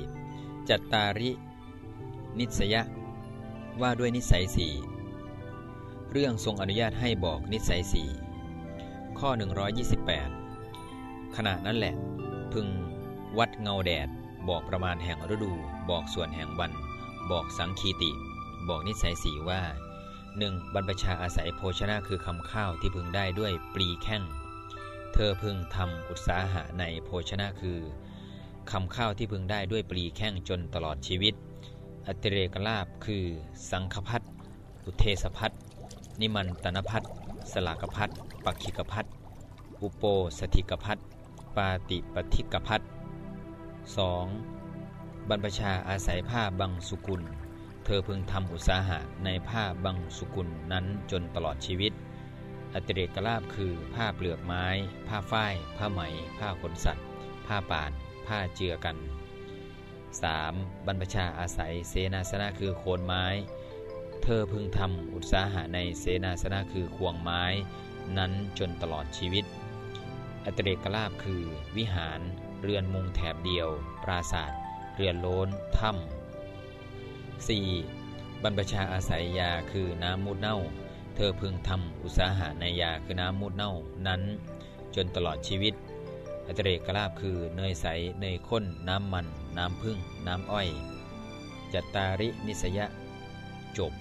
64 จัตตาริ นิสยะ ว่าด้วยนิสัยสี่เรื่องทรงอนุญาตให้บอกนิสัยสี่ข้อ 128 ขณะนั้นแหละ พึงวัดเงาแดด บอกประมาณแห่งฤดู บอกส่วนแห่งวัน บอกสังคีติ บอกนิสัยสีว่า 1. บรรพชาอาศัยโภชนะคือคำข้าวที่พึงได้ด้วยปลีแข้ง เธอพึงทำอุตสาหะในโภชนะคือ คำข้าวที่พึงได้ด้วยปลีแข้งจนตลอดชีวิต อัติเรกลาบคือ สังคพัทอุเทสพัทนิมันตนพัทสลากพัทปักขิกพัทอุโปสถิกพัทปาติปทิกพัท 2. บรรพชาอาศัยผ้าบังสุกุล เธอพึงทำอุตสาหะในผ้าบังสุกุลนั้นจนตลอดชีวิต อัติเรกลาบคือผ้าเปลือกไม้ ผ้าฝ้าย ผ้าไหม ผ้าขนสัตว์ ผ้าป่าน ผ้าเจือกัน 3. บรรพชาอาศัยเสนาสนะคือโคนไม้ เธอพึงทำอุตสาหะในเสนาสนะคือควงไม้ นั้นจนตลอดชีวิต อัตเรกลาบคือวิหาร เรือนมุงแถบเดียว ปราศาสตร์เรือนโล้นถ้ำ 4. บรรพชาอาศัยยาคือน้ำมูดเน่า เธอพึงทำอุตสาหะในยาคือน้ำมูดเน่านั้น จนตลอดชีวิต อัตเรกลาบคือเนยใสเนยข้น น้ำมัน น้ำพึ่ง น้ำอ้อย จัตตารินิสยะ จบ